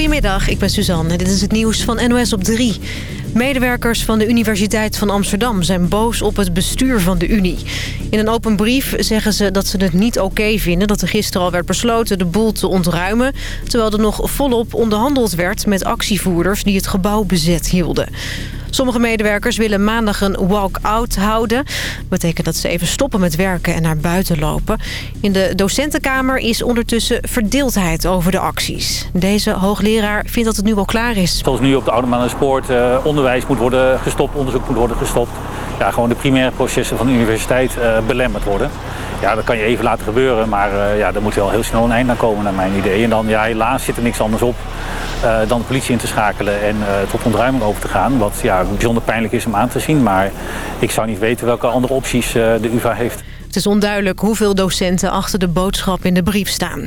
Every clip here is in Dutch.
Goedemiddag, ik ben Suzanne en dit is het nieuws van NOS op 3. Medewerkers van de Universiteit van Amsterdam zijn boos op het bestuur van de Unie. In een open brief zeggen ze dat ze het niet oké vinden... dat er gisteren al werd besloten de boel te ontruimen... terwijl er nog volop onderhandeld werd met actievoerders die het gebouw bezet hielden. Sommige medewerkers willen maandag een walk-out houden. Dat betekent dat ze even stoppen met werken en naar buiten lopen. In de docentenkamer is ondertussen verdeeldheid over de acties. Deze hoogleraar vindt dat het nu wel klaar is. Zoals nu op de Oude Spoort uh, onderwijs moet worden gestopt, onderzoek moet worden gestopt. Ja, gewoon de primaire processen van de universiteit uh, belemmerd worden. Ja, dat kan je even laten gebeuren, maar uh, ja, er moet wel heel snel een eind aan komen naar mijn idee. En dan, ja, helaas zit er niks anders op uh, dan de politie in te schakelen en tot ontruiming over te gaan. Wat ja, bijzonder pijnlijk is om aan te zien, maar ik zou niet weten welke andere opties de UvA heeft. Het is onduidelijk hoeveel docenten achter de boodschap in de brief staan.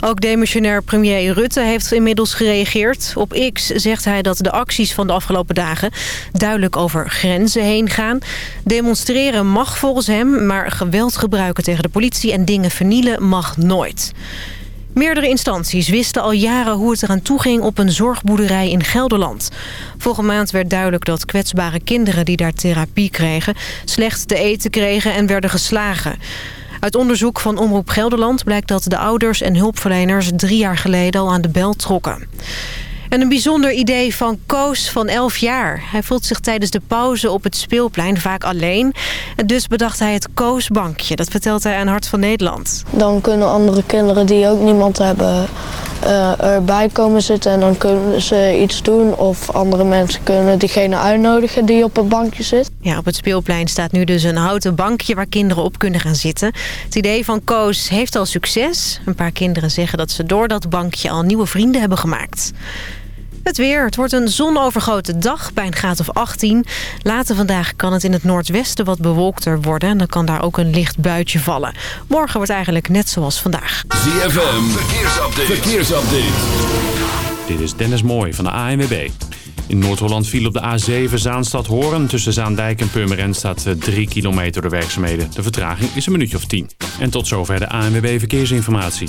Ook demissionair premier Rutte heeft inmiddels gereageerd. Op X zegt hij dat de acties van de afgelopen dagen duidelijk over grenzen heen gaan. Demonstreren mag volgens hem, maar geweld gebruiken tegen de politie en dingen vernielen mag nooit. Meerdere instanties wisten al jaren hoe het eraan toe ging op een zorgboerderij in Gelderland. Volgende maand werd duidelijk dat kwetsbare kinderen die daar therapie kregen... slecht te eten kregen en werden geslagen. Uit onderzoek van Omroep Gelderland blijkt dat de ouders en hulpverleners drie jaar geleden al aan de bel trokken. En een bijzonder idee van Koos van 11 jaar. Hij voelt zich tijdens de pauze op het speelplein vaak alleen. En dus bedacht hij het Koosbankje. Dat vertelt hij aan Hart van Nederland. Dan kunnen andere kinderen die ook niemand hebben uh, erbij komen zitten. En dan kunnen ze iets doen. Of andere mensen kunnen diegene uitnodigen die op het bankje zit. Ja, op het speelplein staat nu dus een houten bankje waar kinderen op kunnen gaan zitten. Het idee van Koos heeft al succes. Een paar kinderen zeggen dat ze door dat bankje al nieuwe vrienden hebben gemaakt. Het weer. Het wordt een zonovergoten dag bij een graad of 18. Later vandaag kan het in het noordwesten wat bewolkter worden. En dan kan daar ook een licht buitje vallen. Morgen wordt eigenlijk net zoals vandaag. ZFM. Verkeersupdate. Verkeersupdate. Dit is Dennis Mooij van de ANWB. In Noord-Holland viel op de A7 Zaanstad-Horen. Tussen Zaandijk en Purmerend staat 3 kilometer de werkzaamheden. De vertraging is een minuutje of 10. En tot zover de ANWB Verkeersinformatie.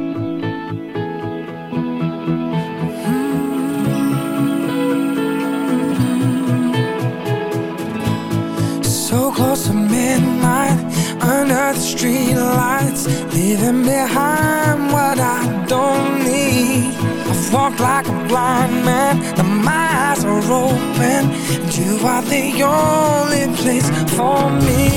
Close to midnight under the street lights, leaving behind what I don't need. I've walked like a blind man, now my eyes are open, and you are the only place for me.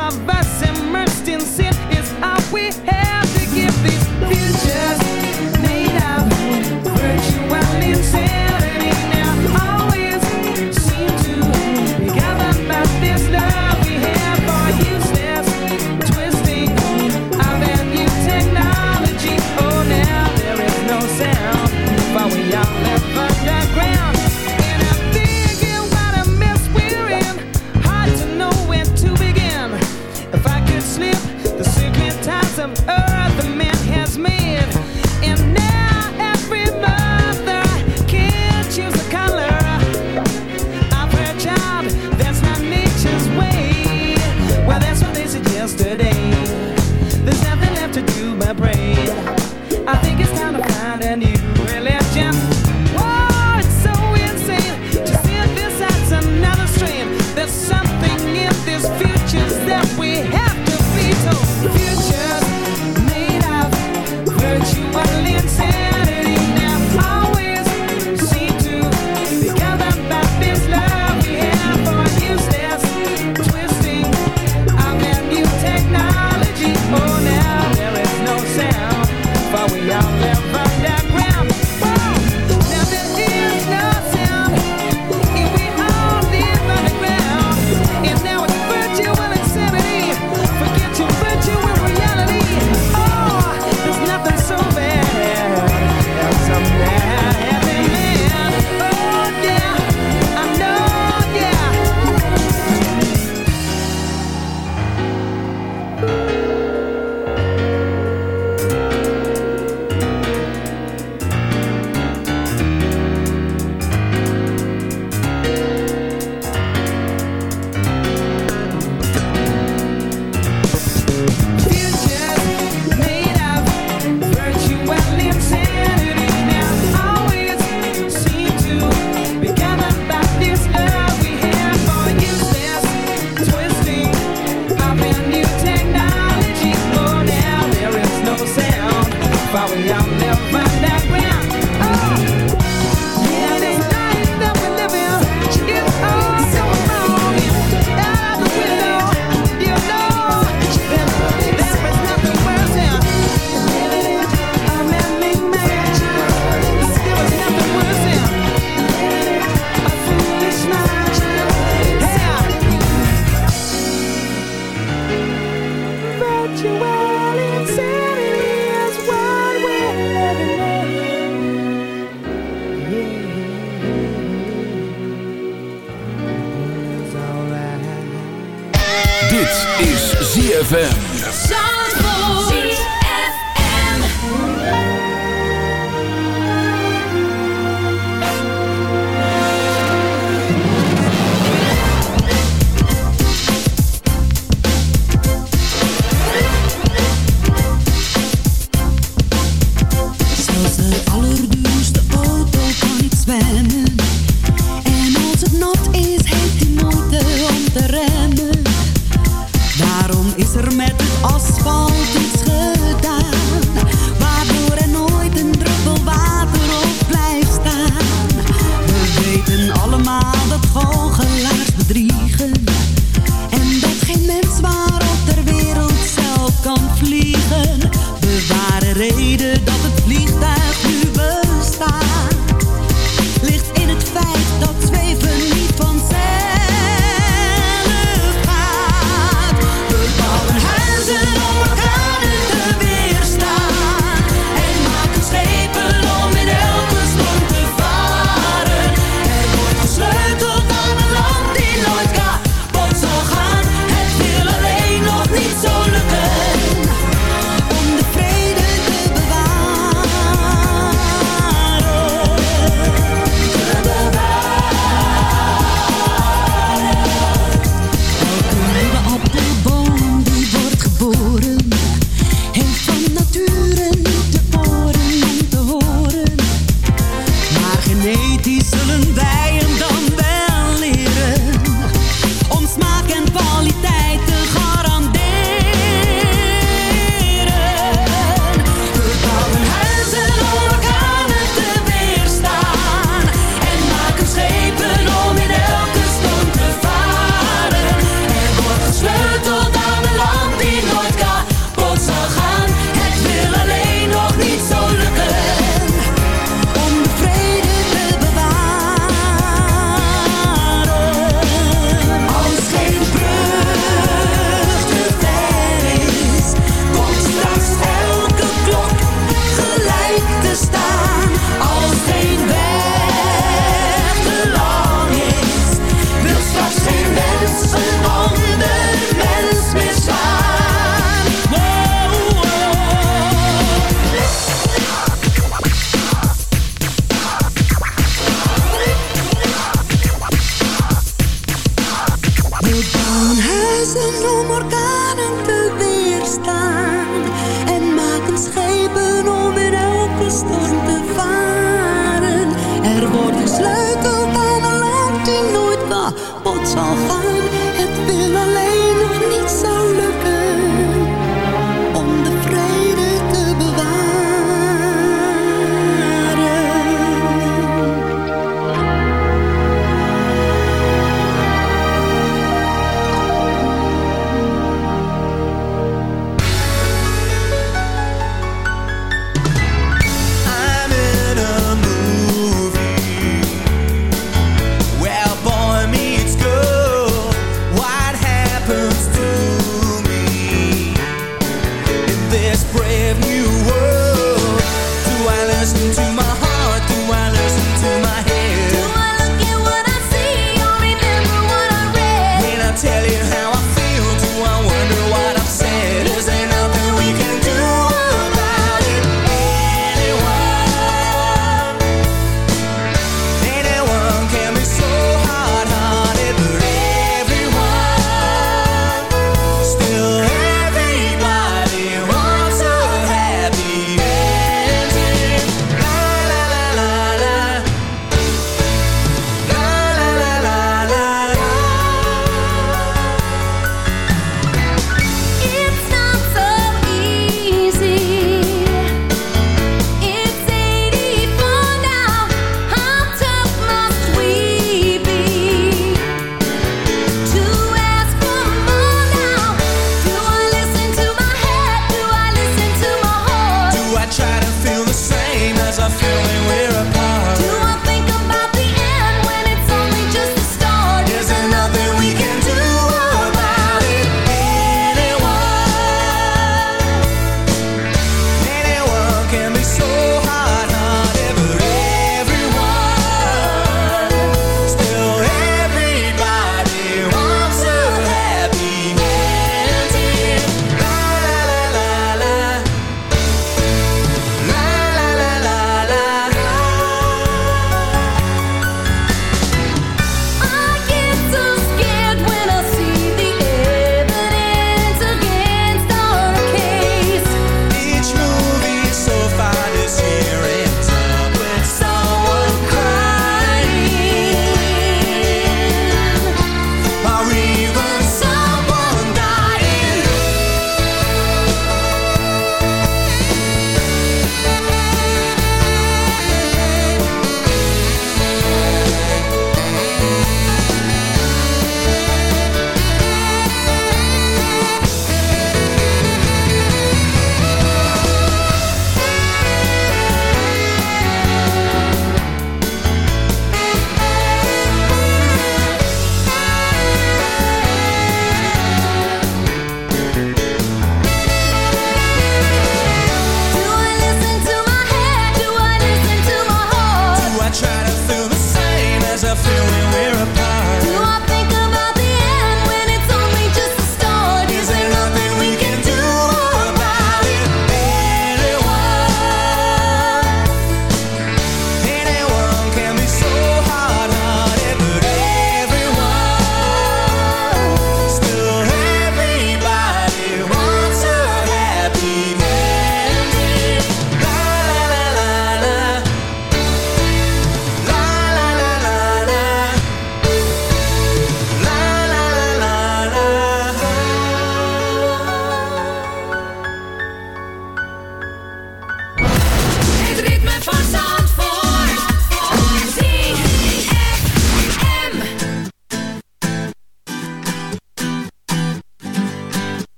by Vassim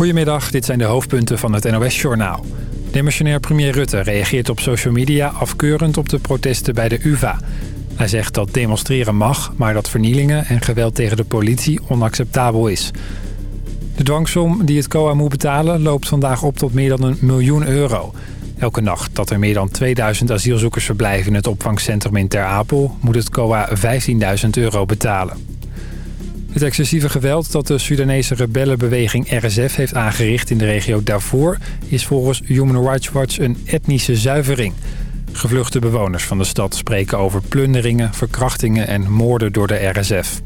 Goedemiddag, dit zijn de hoofdpunten van het NOS-journaal. Demissionair premier Rutte reageert op social media afkeurend op de protesten bij de UvA. Hij zegt dat demonstreren mag, maar dat vernielingen en geweld tegen de politie onacceptabel is. De dwangsom die het COA moet betalen loopt vandaag op tot meer dan een miljoen euro. Elke nacht dat er meer dan 2000 asielzoekers verblijven in het opvangcentrum in Ter Apel... moet het COA 15.000 euro betalen. Het excessieve geweld dat de Sudanese rebellenbeweging RSF heeft aangericht in de regio Darfur... is volgens Human Rights Watch een etnische zuivering. Gevluchte bewoners van de stad spreken over plunderingen, verkrachtingen en moorden door de RSF.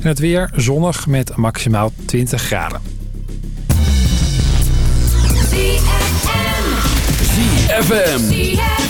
En het weer zonnig met maximaal 20 graden. ZFM.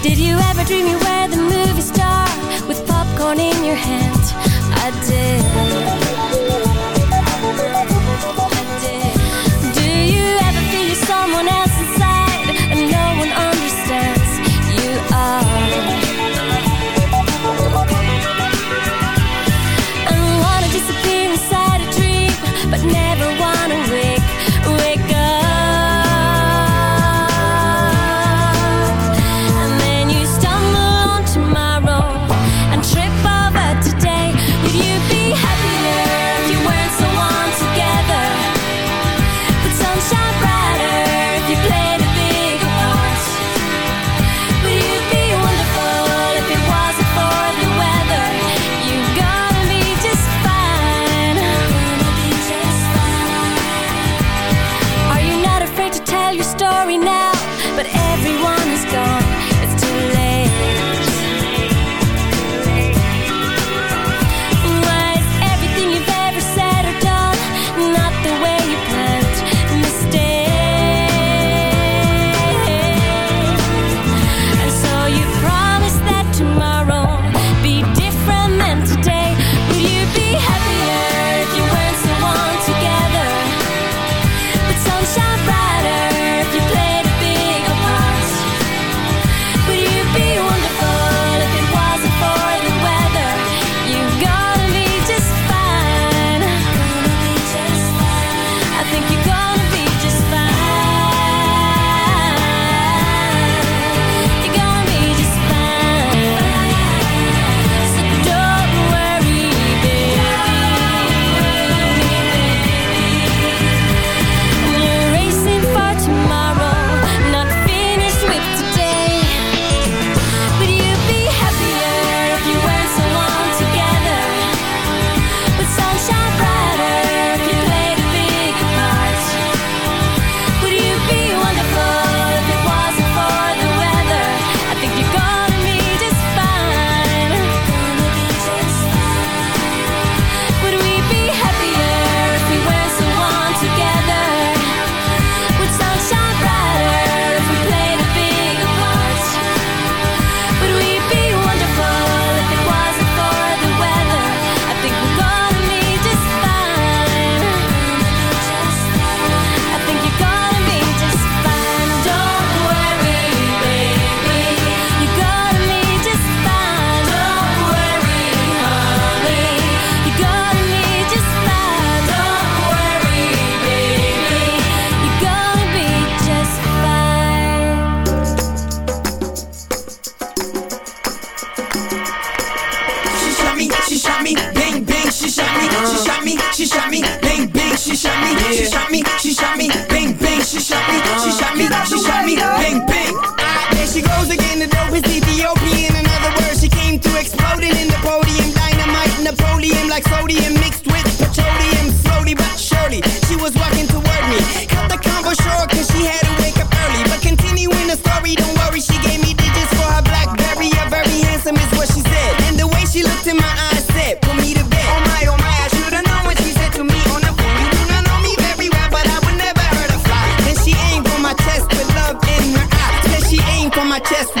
Did you ever dream you were the movie star With popcorn in your hand? I did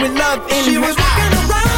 with love in she her eyes.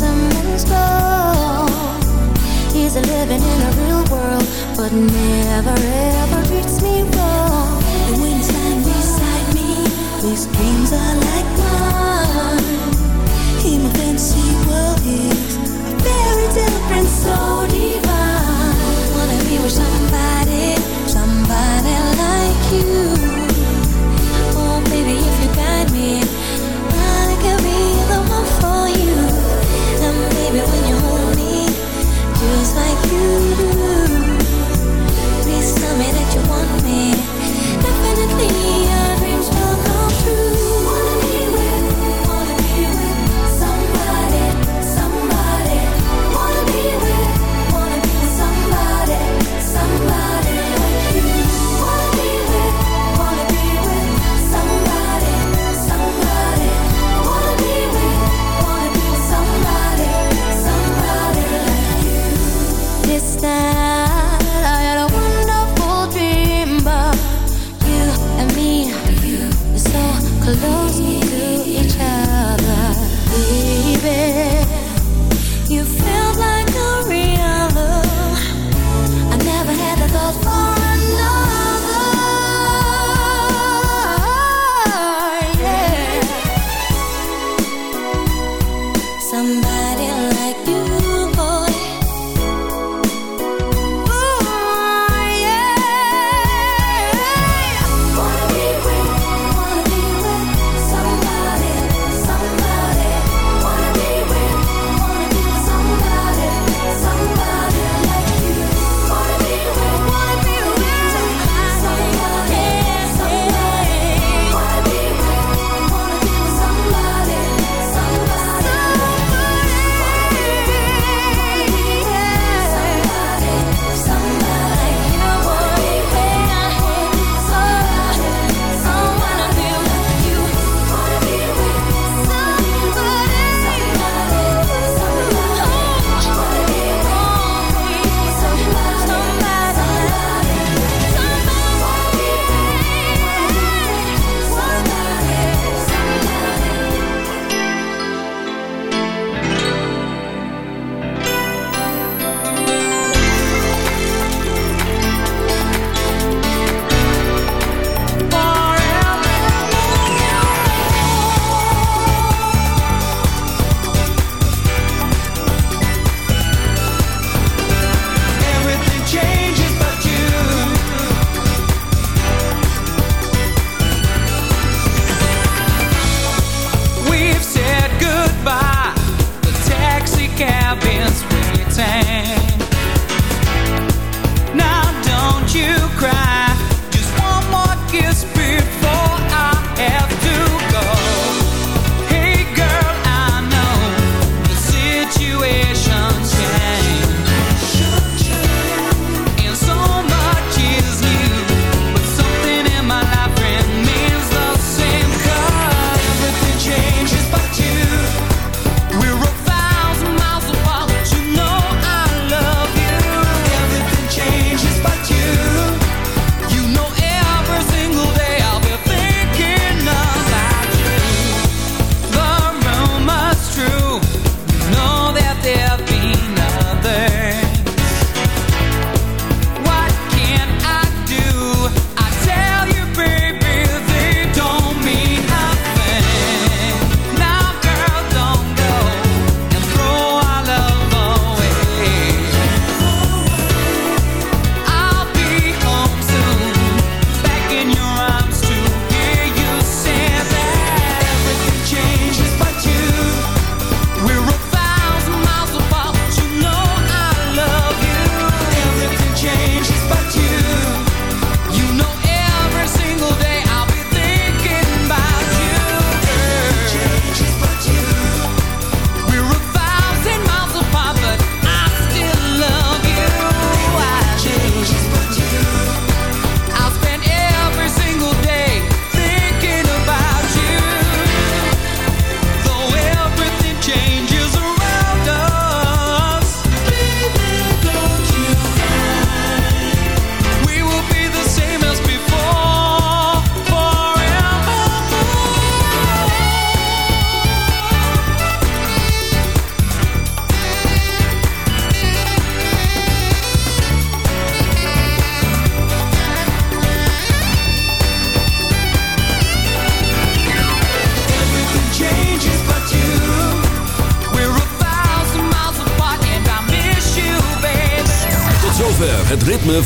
Summon's goal. He's living in a real world, but never ever treats me wrong. And when he's lying beside me, his dreams are like mine. In my fantasy world, he's a very different, so divine. Wanna be with somebody, somebody like you.